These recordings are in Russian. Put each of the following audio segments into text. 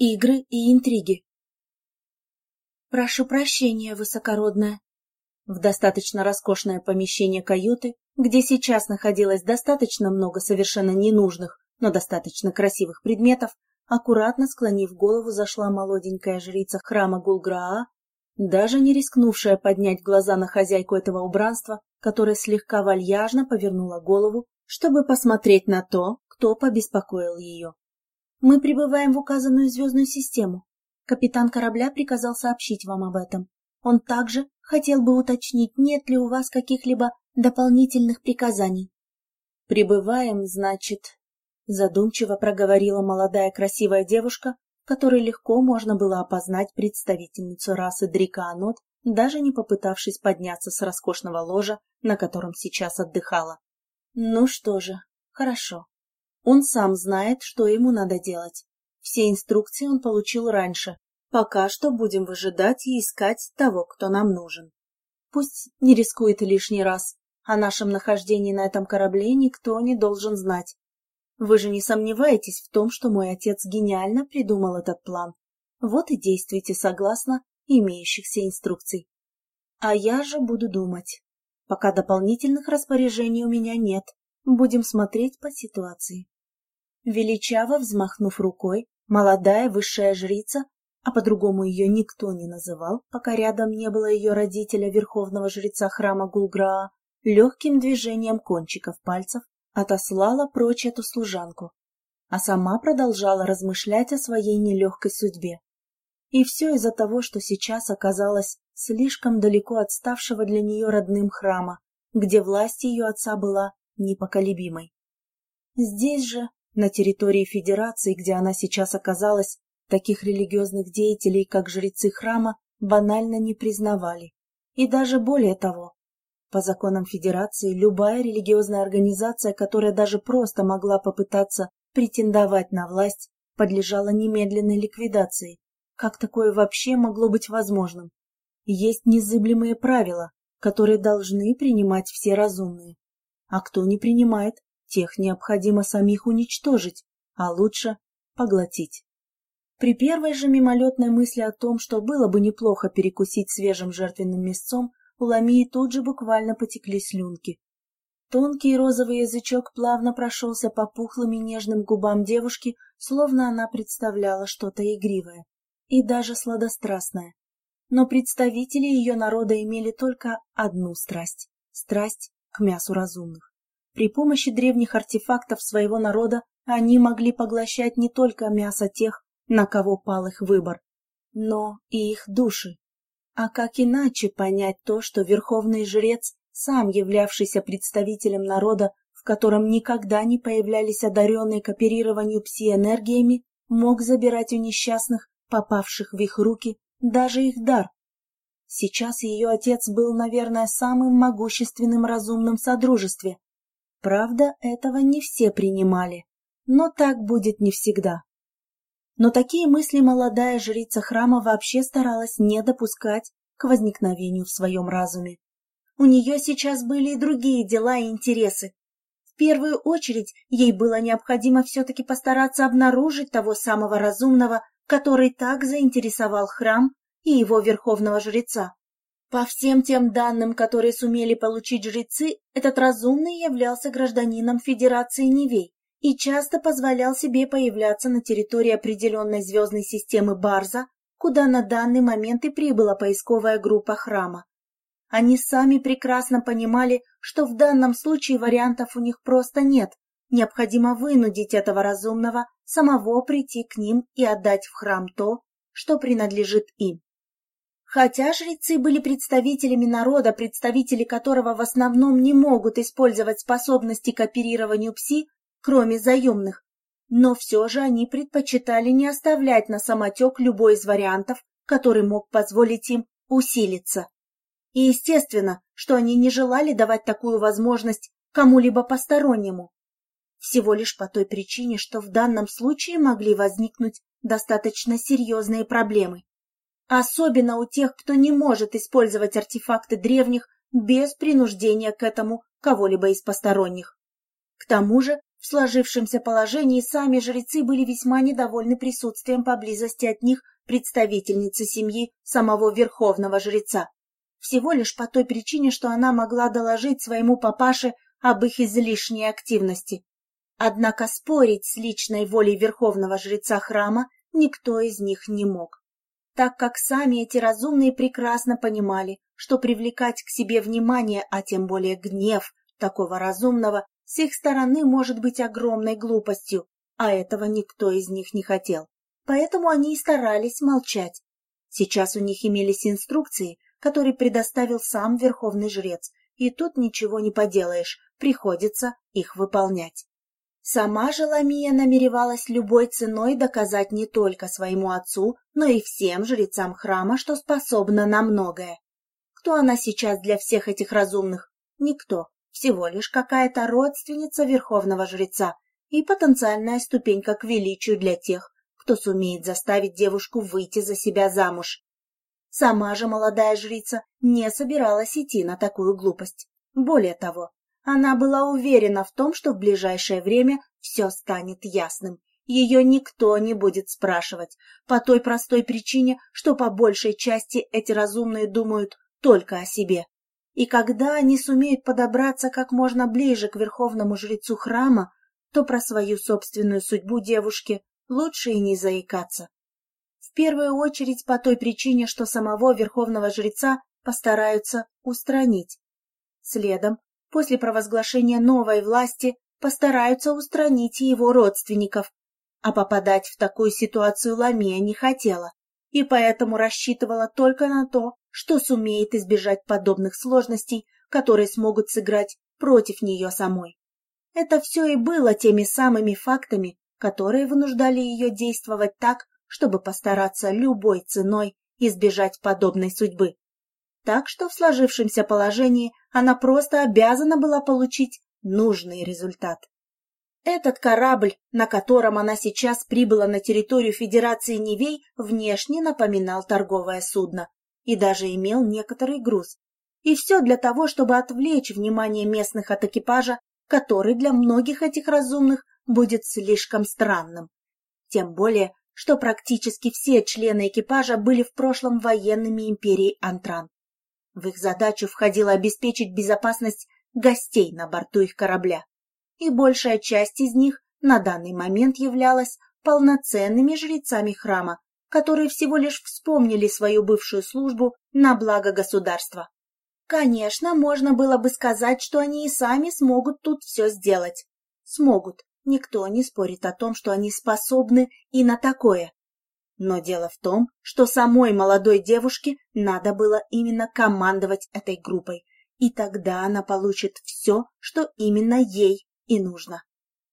Игры и интриги. Прошу прощения, высокородная. В достаточно роскошное помещение каюты, где сейчас находилось достаточно много совершенно ненужных, но достаточно красивых предметов, аккуратно склонив голову, зашла молоденькая жрица храма Гулграа, даже не рискнувшая поднять глаза на хозяйку этого убранства, которая слегка вальяжно повернула голову, чтобы посмотреть на то, кто побеспокоил ее. Мы прибываем в указанную звездную систему. Капитан корабля приказал сообщить вам об этом. Он также хотел бы уточнить, нет ли у вас каких-либо дополнительных приказаний. Прибываем, значит, задумчиво проговорила молодая красивая девушка, которой легко можно было опознать представительницу расы Дрикаанот, даже не попытавшись подняться с роскошного ложа, на котором сейчас отдыхала. Ну что же, хорошо. Он сам знает, что ему надо делать. Все инструкции он получил раньше. Пока что будем выжидать и искать того, кто нам нужен. Пусть не рискует лишний раз. О нашем нахождении на этом корабле никто не должен знать. Вы же не сомневаетесь в том, что мой отец гениально придумал этот план. Вот и действуйте согласно имеющихся инструкций. А я же буду думать. Пока дополнительных распоряжений у меня нет. Будем смотреть по ситуации. Величаво взмахнув рукой, молодая высшая жрица, а по-другому ее никто не называл, пока рядом не было ее родителя, верховного жреца храма Гулграа, легким движением кончиков пальцев отослала прочь эту служанку, а сама продолжала размышлять о своей нелегкой судьбе. И все из-за того, что сейчас оказалась слишком далеко отставшего для нее родным храма, где власть ее отца была непоколебимой. Здесь же, на территории Федерации, где она сейчас оказалась, таких религиозных деятелей, как жрецы храма, банально не признавали. И даже более того, по законам Федерации любая религиозная организация, которая даже просто могла попытаться претендовать на власть, подлежала немедленной ликвидации. Как такое вообще могло быть возможным? Есть незыблемые правила, которые должны принимать все разумные. А кто не принимает, тех необходимо самих уничтожить, а лучше поглотить. При первой же мимолетной мысли о том, что было бы неплохо перекусить свежим жертвенным мясцом, у Ламии тут же буквально потекли слюнки. Тонкий розовый язычок плавно прошелся по пухлым и нежным губам девушки, словно она представляла что-то игривое и даже сладострастное. Но представители ее народа имели только одну страсть — страсть к мясу разумных. При помощи древних артефактов своего народа они могли поглощать не только мясо тех, на кого пал их выбор, но и их души. А как иначе понять то, что верховный жрец, сам являвшийся представителем народа, в котором никогда не появлялись одаренные к оперированию пси-энергиями, мог забирать у несчастных, попавших в их руки, даже их дар? Сейчас ее отец был, наверное, самым могущественным разумным в Содружестве. Правда, этого не все принимали, но так будет не всегда. Но такие мысли молодая жрица храма вообще старалась не допускать к возникновению в своем разуме. У нее сейчас были и другие дела и интересы. В первую очередь ей было необходимо все-таки постараться обнаружить того самого разумного, который так заинтересовал храм и его верховного жреца. По всем тем данным, которые сумели получить жрецы, этот разумный являлся гражданином Федерации Невей и часто позволял себе появляться на территории определенной звездной системы Барза, куда на данный момент и прибыла поисковая группа храма. Они сами прекрасно понимали, что в данном случае вариантов у них просто нет, необходимо вынудить этого разумного самого прийти к ним и отдать в храм то, что принадлежит им. Хотя жрецы были представителями народа, представители которого в основном не могут использовать способности к оперированию пси, кроме заемных, но все же они предпочитали не оставлять на самотек любой из вариантов, который мог позволить им усилиться. И естественно, что они не желали давать такую возможность кому-либо постороннему. Всего лишь по той причине, что в данном случае могли возникнуть достаточно серьезные проблемы. Особенно у тех, кто не может использовать артефакты древних без принуждения к этому кого-либо из посторонних. К тому же В сложившемся положении сами жрецы были весьма недовольны присутствием поблизости от них представительницы семьи самого верховного жреца. Всего лишь по той причине, что она могла доложить своему папаше об их излишней активности. Однако спорить с личной волей верховного жреца храма никто из них не мог, так как сами эти разумные прекрасно понимали, что привлекать к себе внимание, а тем более гнев такого разумного, с их стороны может быть огромной глупостью, а этого никто из них не хотел. Поэтому они и старались молчать. Сейчас у них имелись инструкции, которые предоставил сам верховный жрец, и тут ничего не поделаешь, приходится их выполнять. Сама же Ламия намеревалась любой ценой доказать не только своему отцу, но и всем жрецам храма, что способна на многое. Кто она сейчас для всех этих разумных? Никто, всего лишь какая-то родственница верховного жреца и потенциальная ступенька к величию для тех, кто сумеет заставить девушку выйти за себя замуж. Сама же молодая жрица не собиралась идти на такую глупость. Более того, она была уверена в том, что в ближайшее время все станет ясным. Ее никто не будет спрашивать, по той простой причине, что по большей части эти разумные думают только о себе. И когда они сумеют подобраться как можно ближе к верховному жрецу храма, то про свою собственную судьбу девушке лучше и не заикаться. В первую очередь по той причине, что самого верховного жреца постараются устранить. Следом, после провозглашения новой власти, постараются устранить его родственников. А попадать в такую ситуацию Ламия не хотела, и поэтому рассчитывала только на то, что сумеет избежать подобных сложностей, которые смогут сыграть против нее самой. Это все и было теми самыми фактами, которые вынуждали ее действовать так, чтобы постараться любой ценой избежать подобной судьбы. Так что в сложившемся положении она просто обязана была получить нужный результат. Этот корабль, на котором она сейчас прибыла на территорию Федерации Невей, внешне напоминал торговое судно и даже имел некоторый груз. И все для того, чтобы отвлечь внимание местных от экипажа, который для многих этих разумных будет слишком странным. Тем более, что практически все члены экипажа были в прошлом военными империи Антран. В их задачу входило обеспечить безопасность гостей на борту их корабля, и большая часть из них на данный момент являлась полноценными жрецами храма, которые всего лишь вспомнили свою бывшую службу на благо государства. Конечно, можно было бы сказать, что они и сами смогут тут все сделать. Смогут, Никто не спорит о том, что они способны и на такое. Но дело в том, что самой молодой девушке надо было именно командовать этой группой, и тогда она получит все, что именно ей и нужно.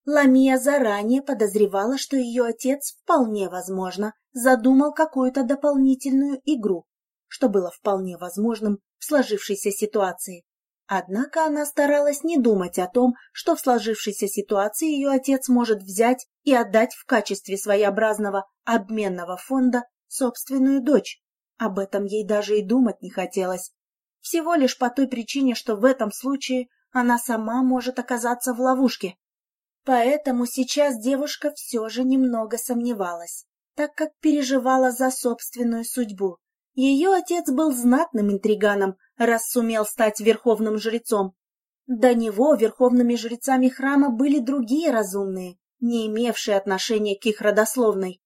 Ламия заранее подозревала, что ее отец, вполне возможно, задумал какую-то дополнительную игру, что было вполне возможным в сложившейся ситуации. Однако она старалась не думать о том, что в сложившейся ситуации ее отец может взять и отдать в качестве своеобразного обменного фонда собственную дочь. Об этом ей даже и думать не хотелось. Всего лишь по той причине, что в этом случае она сама может оказаться в ловушке. Поэтому сейчас девушка все же немного сомневалась, так как переживала за собственную судьбу. Ее отец был знатным интриганом, раз сумел стать верховным жрецом. До него верховными жрецами храма были другие разумные, не имевшие отношения к их родословной.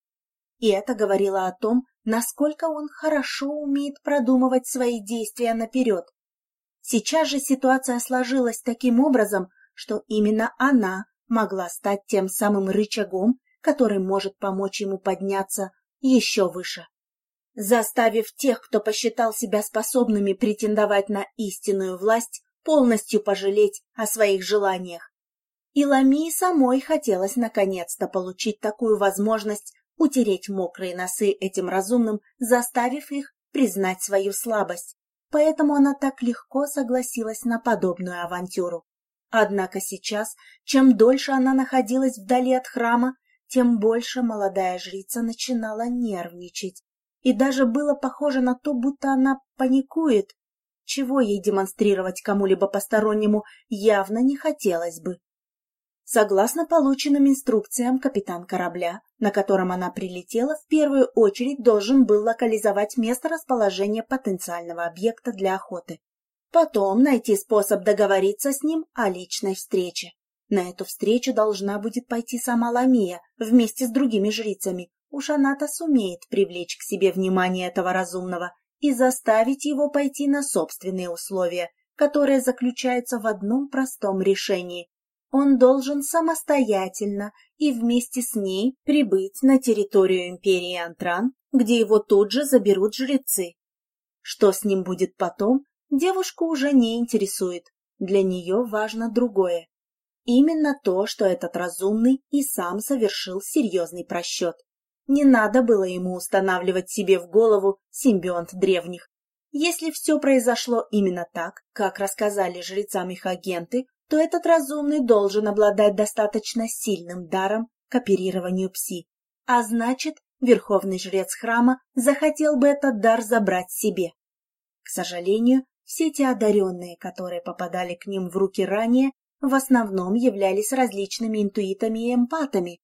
И это говорило о том, насколько он хорошо умеет продумывать свои действия наперед. Сейчас же ситуация сложилась таким образом, что именно она могла стать тем самым рычагом, который может помочь ему подняться еще выше заставив тех, кто посчитал себя способными претендовать на истинную власть, полностью пожалеть о своих желаниях. И Ламии самой хотелось наконец-то получить такую возможность утереть мокрые носы этим разумным, заставив их признать свою слабость. Поэтому она так легко согласилась на подобную авантюру. Однако сейчас, чем дольше она находилась вдали от храма, тем больше молодая жрица начинала нервничать и даже было похоже на то, будто она паникует, чего ей демонстрировать кому-либо постороннему явно не хотелось бы. Согласно полученным инструкциям, капитан корабля, на котором она прилетела, в первую очередь должен был локализовать место расположения потенциального объекта для охоты. Потом найти способ договориться с ним о личной встрече. На эту встречу должна будет пойти сама Ламия вместе с другими жрицами. Уж она-то сумеет привлечь к себе внимание этого разумного и заставить его пойти на собственные условия, которые заключаются в одном простом решении. Он должен самостоятельно и вместе с ней прибыть на территорию империи Антран, где его тут же заберут жрецы. Что с ним будет потом, девушку уже не интересует. Для нее важно другое. Именно то, что этот разумный и сам совершил серьезный просчет. Не надо было ему устанавливать себе в голову симбионт древних. Если все произошло именно так, как рассказали жрецам их агенты, то этот разумный должен обладать достаточно сильным даром к оперированию пси. А значит, верховный жрец храма захотел бы этот дар забрать себе. К сожалению, все те одаренные, которые попадали к ним в руки ранее, в основном являлись различными интуитами и эмпатами,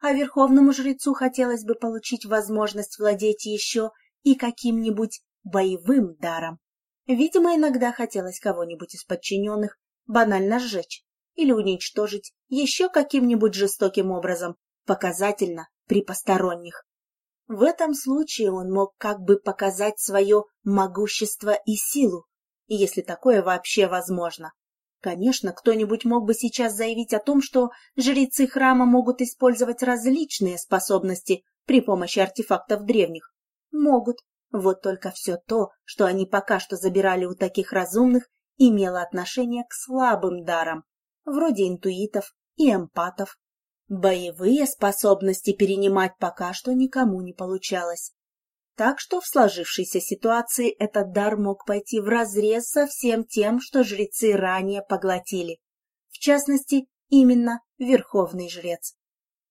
а верховному жрецу хотелось бы получить возможность владеть еще и каким-нибудь боевым даром. Видимо, иногда хотелось кого-нибудь из подчиненных банально сжечь или уничтожить еще каким-нибудь жестоким образом, показательно при посторонних. В этом случае он мог как бы показать свое могущество и силу, если такое вообще возможно. Конечно, кто-нибудь мог бы сейчас заявить о том, что жрецы храма могут использовать различные способности при помощи артефактов древних. Могут. Вот только все то, что они пока что забирали у таких разумных, имело отношение к слабым дарам, вроде интуитов и эмпатов. Боевые способности перенимать пока что никому не получалось. Так что в сложившейся ситуации этот дар мог пойти вразрез со всем тем, что жрецы ранее поглотили. В частности, именно верховный жрец.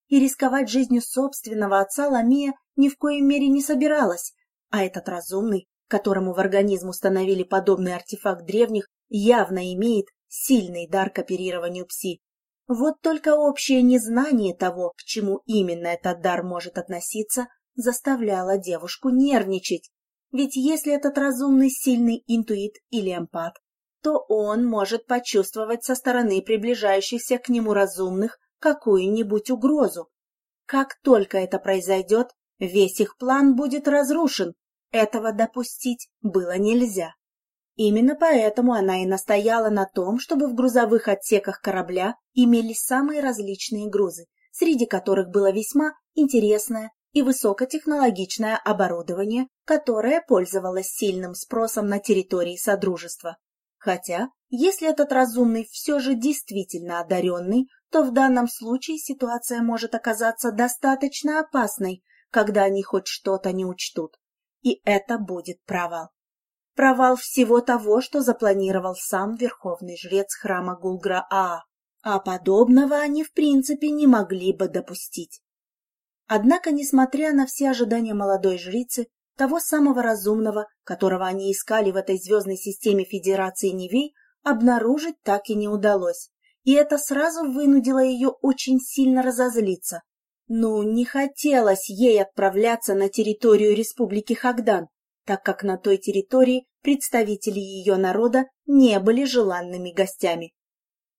И рисковать жизнью собственного отца Ламия ни в коей мере не собиралась, а этот разумный, которому в организм установили подобный артефакт древних, явно имеет сильный дар к оперированию пси. Вот только общее незнание того, к чему именно этот дар может относиться, заставляло девушку нервничать. Ведь если этот разумный сильный интуит или эмпат, то он может почувствовать со стороны приближающихся к нему разумных какую-нибудь угрозу. Как только это произойдет, весь их план будет разрушен. Этого допустить было нельзя. Именно поэтому она и настояла на том, чтобы в грузовых отсеках корабля имелись самые различные грузы, среди которых было весьма интересное и высокотехнологичное оборудование, которое пользовалось сильным спросом на территории Содружества. Хотя, если этот разумный все же действительно одаренный, то в данном случае ситуация может оказаться достаточно опасной, когда они хоть что-то не учтут. И это будет провал. Провал всего того, что запланировал сам верховный жрец храма Гулгра-Аа. А подобного они в принципе не могли бы допустить. Однако, несмотря на все ожидания молодой жрицы, того самого разумного, которого они искали в этой звездной системе Федерации Невей, обнаружить так и не удалось. И это сразу вынудило ее очень сильно разозлиться. Ну, не хотелось ей отправляться на территорию Республики Хагдан, так как на той территории представители ее народа не были желанными гостями.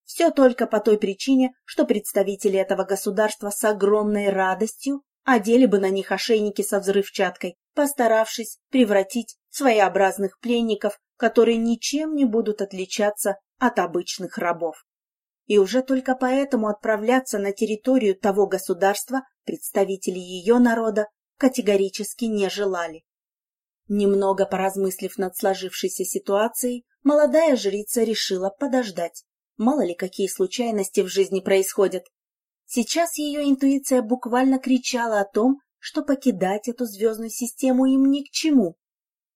Все только по той причине, что представители этого государства с огромной радостью одели бы на них ошейники со взрывчаткой, постаравшись превратить своеобразных пленников, которые ничем не будут отличаться от обычных рабов. И уже только поэтому отправляться на территорию того государства представители ее народа категорически не желали. Немного поразмыслив над сложившейся ситуацией, молодая жрица решила подождать. Мало ли какие случайности в жизни происходят. Сейчас ее интуиция буквально кричала о том, что покидать эту звездную систему им ни к чему.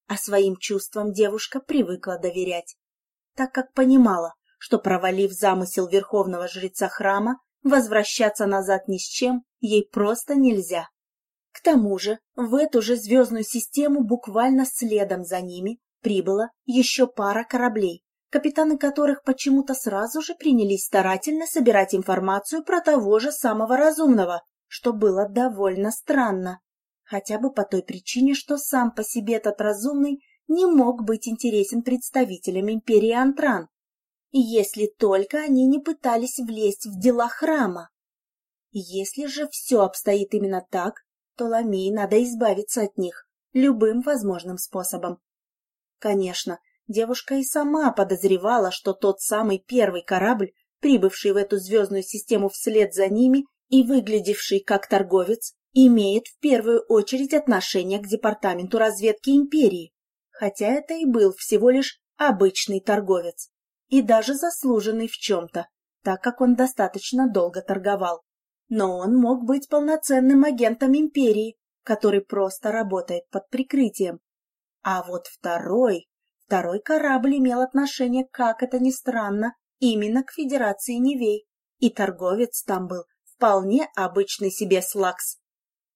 А своим чувствам девушка привыкла доверять, так как понимала, что, провалив замысел верховного жреца храма, возвращаться назад ни с чем ей просто нельзя. К тому же в эту же звездную систему буквально следом за ними прибыла еще пара кораблей, капитаны которых почему-то сразу же принялись старательно собирать информацию про того же самого разумного, что было довольно странно. Хотя бы по той причине, что сам по себе этот разумный не мог быть интересен представителям империи Антран, если только они не пытались влезть в дела храма. Если же все обстоит именно так, то Ламии надо избавиться от них любым возможным способом. Конечно, девушка и сама подозревала, что тот самый первый корабль, прибывший в эту звездную систему вслед за ними и выглядевший как торговец, имеет в первую очередь отношение к департаменту разведки империи, хотя это и был всего лишь обычный торговец, и даже заслуженный в чем-то, так как он достаточно долго торговал но он мог быть полноценным агентом империи, который просто работает под прикрытием. А вот второй, второй корабль имел отношение, как это ни странно, именно к Федерации Невей, и торговец там был вполне обычный себе слакс.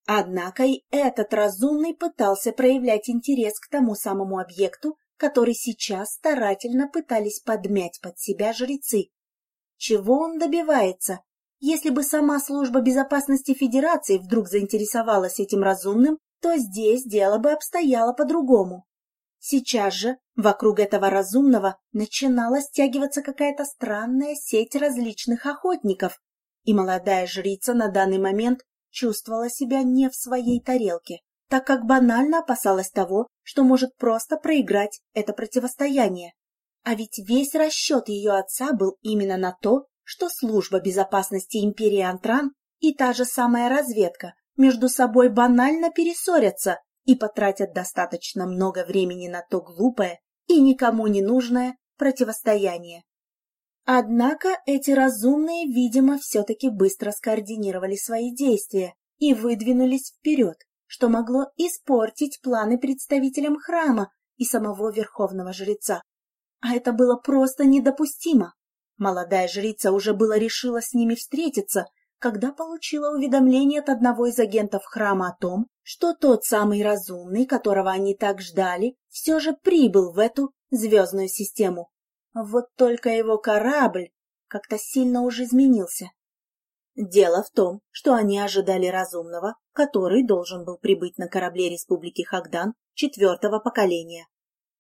Однако и этот разумный пытался проявлять интерес к тому самому объекту, который сейчас старательно пытались подмять под себя жрецы. Чего он добивается? Если бы сама служба безопасности Федерации вдруг заинтересовалась этим разумным, то здесь дело бы обстояло по-другому. Сейчас же вокруг этого разумного начинала стягиваться какая-то странная сеть различных охотников, и молодая жрица на данный момент чувствовала себя не в своей тарелке, так как банально опасалась того, что может просто проиграть это противостояние. А ведь весь расчет ее отца был именно на то, что служба безопасности империи Антран и та же самая разведка между собой банально перессорятся и потратят достаточно много времени на то глупое и никому не нужное противостояние. Однако эти разумные, видимо, все-таки быстро скоординировали свои действия и выдвинулись вперед, что могло испортить планы представителям храма и самого верховного жреца. А это было просто недопустимо. Молодая жрица уже было решила с ними встретиться, когда получила уведомление от одного из агентов храма о том, что тот самый разумный, которого они так ждали, все же прибыл в эту звездную систему. Вот только его корабль как-то сильно уже изменился. Дело в том, что они ожидали разумного, который должен был прибыть на корабле Республики Хагдан четвертого поколения.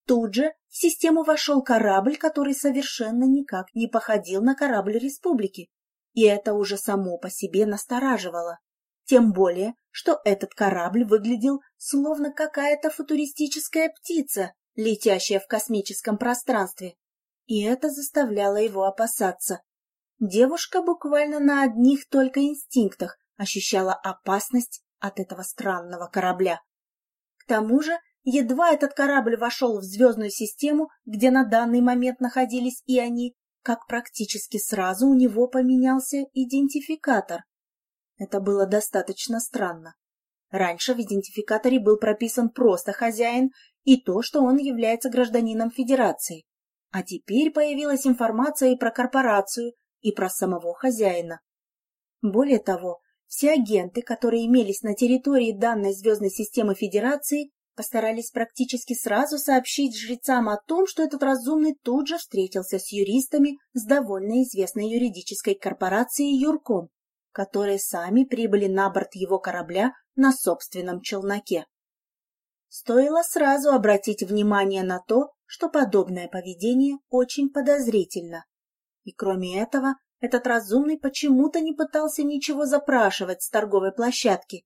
Тут же в систему вошел корабль, который совершенно никак не походил на корабль республики, и это уже само по себе настораживало. Тем более, что этот корабль выглядел словно какая-то футуристическая птица, летящая в космическом пространстве, и это заставляло его опасаться. Девушка буквально на одних только инстинктах ощущала опасность от этого странного корабля. К тому же Едва этот корабль вошел в звездную систему, где на данный момент находились и они, как практически сразу у него поменялся идентификатор. Это было достаточно странно. Раньше в идентификаторе был прописан просто хозяин и то, что он является гражданином Федерации. А теперь появилась информация и про корпорацию, и про самого хозяина. Более того, все агенты, которые имелись на территории данной звездной системы Федерации, постарались практически сразу сообщить жрецам о том, что этот разумный тут же встретился с юристами с довольно известной юридической корпорацией Юрком, которые сами прибыли на борт его корабля на собственном челноке. Стоило сразу обратить внимание на то, что подобное поведение очень подозрительно. И кроме этого, этот разумный почему-то не пытался ничего запрашивать с торговой площадки,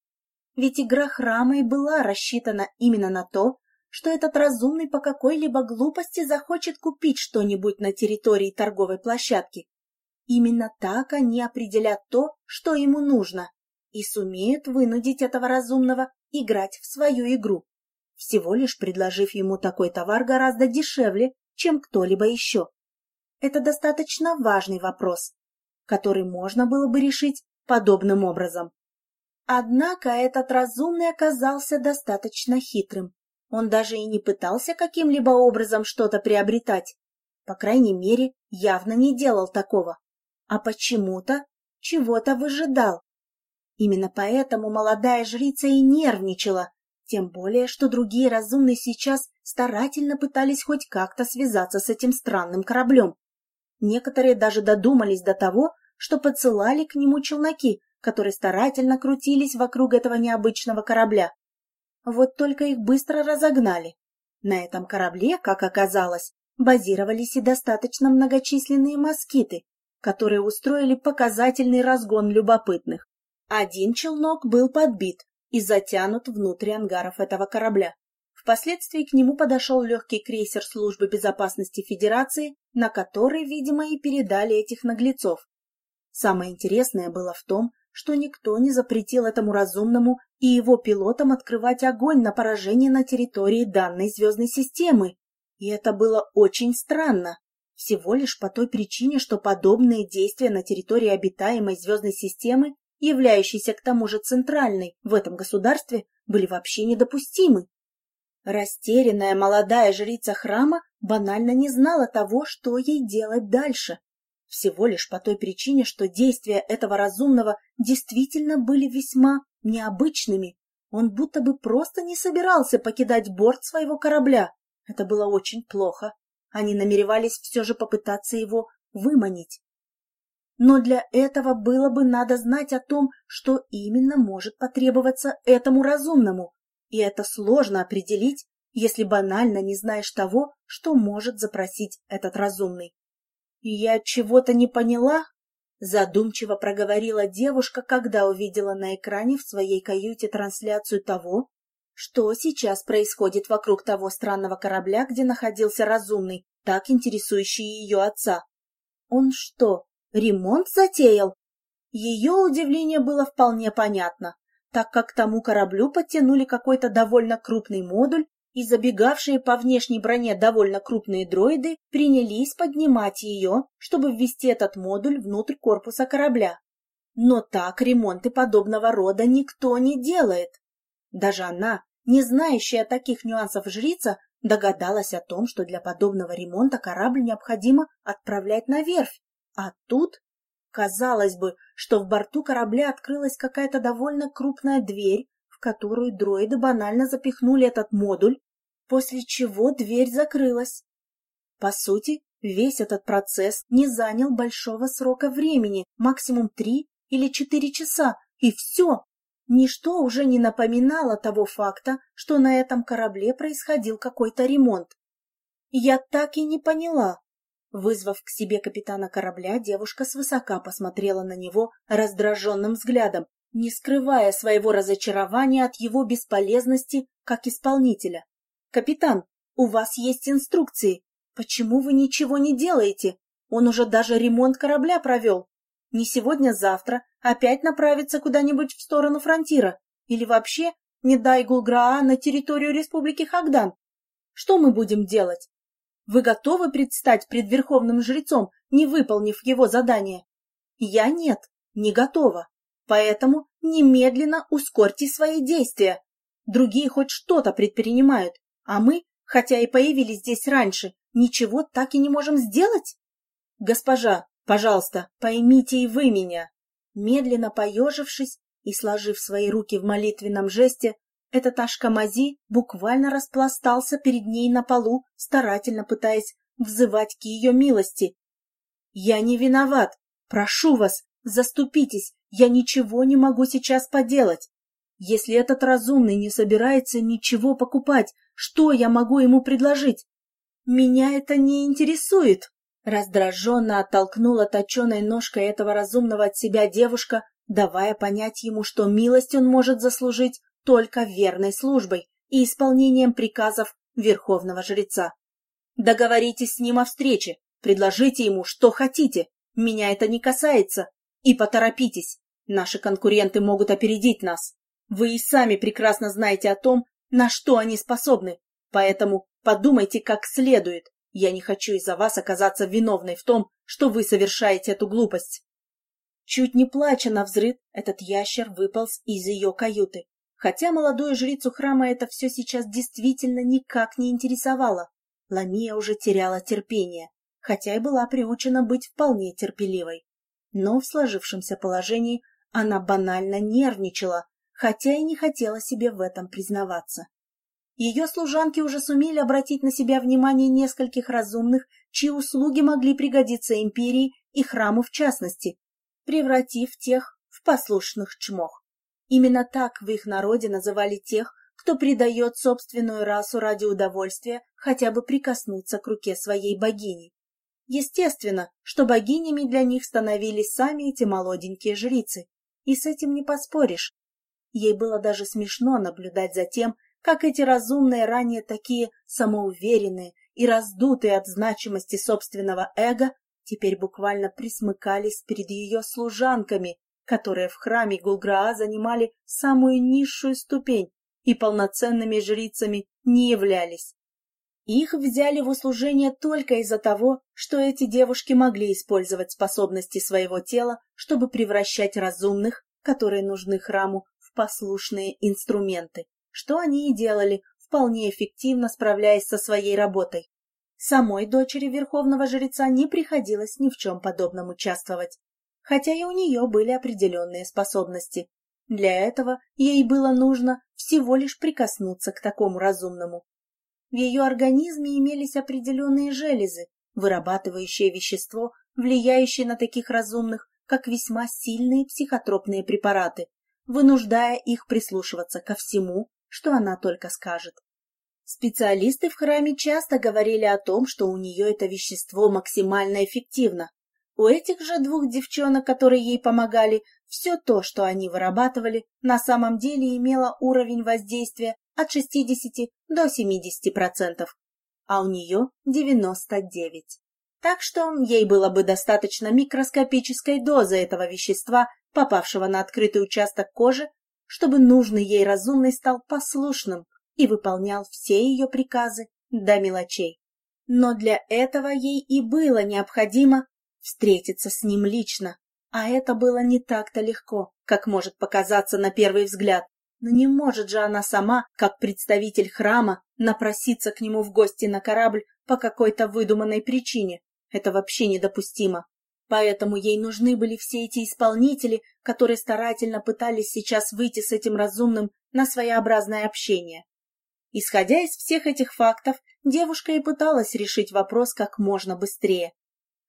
ведь игра храма и была рассчитана именно на то, что этот разумный по какой-либо глупости захочет купить что-нибудь на территории торговой площадки. Именно так они определят то, что ему нужно, и сумеют вынудить этого разумного играть в свою игру, всего лишь предложив ему такой товар гораздо дешевле, чем кто-либо еще. Это достаточно важный вопрос, который можно было бы решить подобным образом. Однако этот разумный оказался достаточно хитрым. Он даже и не пытался каким-либо образом что-то приобретать. По крайней мере, явно не делал такого. А почему-то чего-то выжидал. Именно поэтому молодая жрица и нервничала, Тем более, что другие разумные сейчас старательно пытались хоть как-то связаться с этим странным кораблем. Некоторые даже додумались до того, что подсылали к нему челноки, которые старательно крутились вокруг этого необычного корабля. Вот только их быстро разогнали. На этом корабле, как оказалось, базировались и достаточно многочисленные москиты, которые устроили показательный разгон любопытных. Один челнок был подбит и затянут внутрь ангаров этого корабля. Впоследствии к нему подошел легкий крейсер службы безопасности Федерации, на который, видимо, и передали этих наглецов. Самое интересное было в том, что никто не запретил этому разумному и его пилотам открывать огонь на поражение на территории данной звездной системы. И это было очень странно. Всего лишь по той причине, что подобные действия на территории обитаемой звездной системы, являющейся к тому же центральной в этом государстве, были вообще недопустимы. Растерянная молодая жрица храма банально не знала того, что ей делать дальше. Всего лишь по той причине, что действия этого разумного действительно были весьма необычными. Он будто бы просто не собирался покидать борт своего корабля. Это было очень плохо. Они намеревались все же попытаться его выманить. Но для этого было бы надо знать о том, что именно может потребоваться этому разумному. И это сложно определить, если банально не знаешь того, что может запросить этот разумный. «Я чего-то не поняла?» — задумчиво проговорила девушка, когда увидела на экране в своей каюте трансляцию того, что сейчас происходит вокруг того странного корабля, где находился разумный, так интересующий ее отца. Он что, ремонт затеял? Ее удивление было вполне понятно, так как к тому кораблю подтянули какой-то довольно крупный модуль, и забегавшие по внешней броне довольно крупные дроиды принялись поднимать ее, чтобы ввести этот модуль внутрь корпуса корабля. Но так ремонты подобного рода никто не делает. Даже она, не знающая таких нюансов жрица, догадалась о том, что для подобного ремонта корабль необходимо отправлять на верфь. А тут, казалось бы, что в борту корабля открылась какая-то довольно крупная дверь, в которую дроиды банально запихнули этот модуль, после чего дверь закрылась. По сути, весь этот процесс не занял большого срока времени, максимум три или четыре часа, и все. Ничто уже не напоминало того факта, что на этом корабле происходил какой-то ремонт. Я так и не поняла. Вызвав к себе капитана корабля, девушка свысока посмотрела на него раздраженным взглядом не скрывая своего разочарования от его бесполезности как исполнителя. «Капитан, у вас есть инструкции. Почему вы ничего не делаете? Он уже даже ремонт корабля провел. Не сегодня-завтра опять направится куда-нибудь в сторону фронтира. Или вообще не дай Гулграа на территорию Республики Хагдан. Что мы будем делать? Вы готовы предстать пред верховным жрецом, не выполнив его задание? Я нет, не готова. Поэтому немедленно ускорьте свои действия. Другие хоть что-то предпринимают, а мы, хотя и появились здесь раньше, ничего так и не можем сделать? Госпожа, пожалуйста, поймите и вы меня. Медленно поежившись и сложив свои руки в молитвенном жесте, этот Ашкамази буквально распластался перед ней на полу, старательно пытаясь взывать к ее милости. «Я не виноват. Прошу вас, заступитесь, я ничего не могу сейчас поделать. Если этот разумный не собирается ничего покупать, что я могу ему предложить? Меня это не интересует. Раздраженно оттолкнула точеной ножкой этого разумного от себя девушка, давая понять ему, что милость он может заслужить только верной службой и исполнением приказов верховного жреца. Договоритесь с ним о встрече, предложите ему, что хотите. Меня это не касается. И поторопитесь, наши конкуренты могут опередить нас. Вы и сами прекрасно знаете о том, на что они способны, поэтому подумайте как следует. Я не хочу из-за вас оказаться виновной в том, что вы совершаете эту глупость. Чуть не плача на взрыв, этот ящер выполз из ее каюты. Хотя молодую жрицу храма это все сейчас действительно никак не интересовало. Ламия уже теряла терпение, хотя и была приучена быть вполне терпеливой но в сложившемся положении она банально нервничала, хотя и не хотела себе в этом признаваться. Ее служанки уже сумели обратить на себя внимание нескольких разумных, чьи услуги могли пригодиться империи и храму в частности, превратив тех в послушных чмох. Именно так в их народе называли тех, кто предает собственную расу ради удовольствия хотя бы прикоснуться к руке своей богини. Естественно, что богинями для них становились сами эти молоденькие жрицы, и с этим не поспоришь. Ей было даже смешно наблюдать за тем, как эти разумные ранее такие самоуверенные и раздутые от значимости собственного эго теперь буквально присмыкались перед ее служанками, которые в храме Гулграа занимали самую низшую ступень и полноценными жрицами не являлись. Их взяли в услужение только из-за того, что эти девушки могли использовать способности своего тела, чтобы превращать разумных, которые нужны храму, послушные инструменты что они и делали, вполне эффективно справляясь со своей работой. Самой дочери верховного жреца не приходилось ни в чем подобном участвовать, хотя и у нее были определенные способности. Для этого ей было нужно всего лишь прикоснуться к такому разумному. В ее организме имелись определенные железы, вырабатывающие вещество, влияющее на таких разумных, как весьма сильные психотропные препараты, вынуждая их прислушиваться ко всему, что она только скажет. Специалисты в храме часто говорили о том, что у нее это вещество максимально эффективно. У этих же двух девчонок, которые ей помогали, все то, что они вырабатывали, на самом деле имело уровень воздействия от 60 до 70%, а у нее 99%. Так что ей было бы достаточно микроскопической дозы этого вещества, попавшего на открытый участок кожи, чтобы нужный ей разумный стал послушным и выполнял все ее приказы до мелочей. Но для этого ей и было необходимо встретиться с ним лично, а это было не так-то легко, как может показаться на первый взгляд. Но не может же она сама, как представитель храма, напроситься к нему в гости на корабль по какой-то выдуманной причине. Это вообще недопустимо. Поэтому ей нужны были все эти исполнители, которые старательно пытались сейчас выйти с этим разумным на своеобразное общение. Исходя из всех этих фактов, девушка и пыталась решить вопрос как можно быстрее.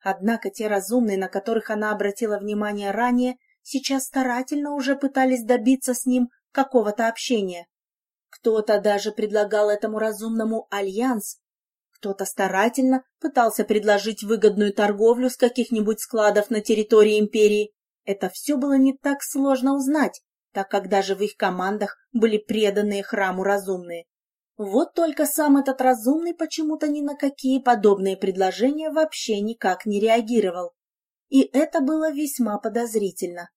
Однако те разумные, на которых она обратила внимание ранее, сейчас старательно уже пытались добиться с ним какого-то общения. Кто-то даже предлагал этому разумному альянс, кто-то старательно пытался предложить выгодную торговлю с каких-нибудь складов на территории империи. Это все было не так сложно узнать, так как даже в их командах были преданные храму разумные. Вот только сам этот разумный почему-то ни на какие подобные предложения вообще никак не реагировал. И это было весьма подозрительно.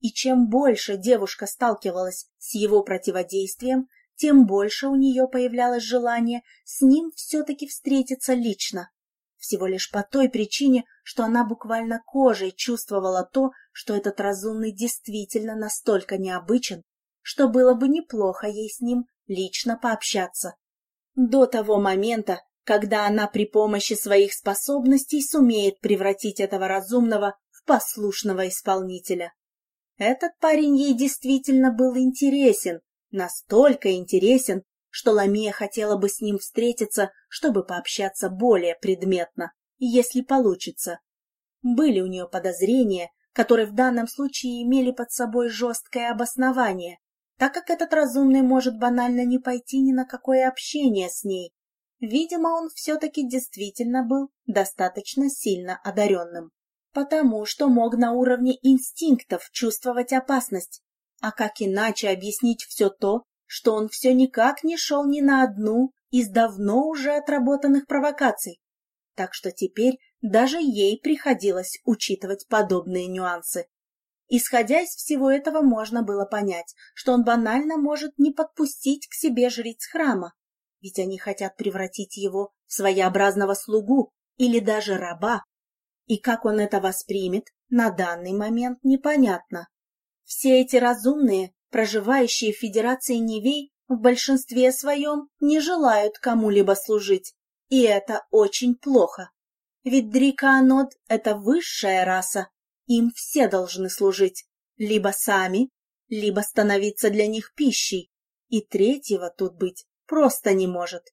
И чем больше девушка сталкивалась с его противодействием, тем больше у нее появлялось желание с ним все-таки встретиться лично. Всего лишь по той причине, что она буквально кожей чувствовала то, что этот разумный действительно настолько необычен, что было бы неплохо ей с ним лично пообщаться. До того момента, когда она при помощи своих способностей сумеет превратить этого разумного в послушного исполнителя. Этот парень ей действительно был интересен, настолько интересен, что Ламия хотела бы с ним встретиться, чтобы пообщаться более предметно, если получится. Были у нее подозрения, которые в данном случае имели под собой жесткое обоснование, так как этот разумный может банально не пойти ни на какое общение с ней. Видимо, он все-таки действительно был достаточно сильно одаренным, потому что мог на уровне инстинктов чувствовать опасность, а как иначе объяснить все то, что он все никак не шел ни на одну из давно уже отработанных провокаций? Так что теперь даже ей приходилось учитывать подобные нюансы. Исходя из всего этого, можно было понять, что он банально может не подпустить к себе жриц храма, ведь они хотят превратить его в своеобразного слугу или даже раба. И как он это воспримет, на данный момент непонятно. Все эти разумные, проживающие в Федерации Невей, в большинстве своем не желают кому-либо служить, и это очень плохо. Ведь Дрикаанот — это высшая раса, им все должны служить, либо сами, либо становиться для них пищей, и третьего тут быть просто не может.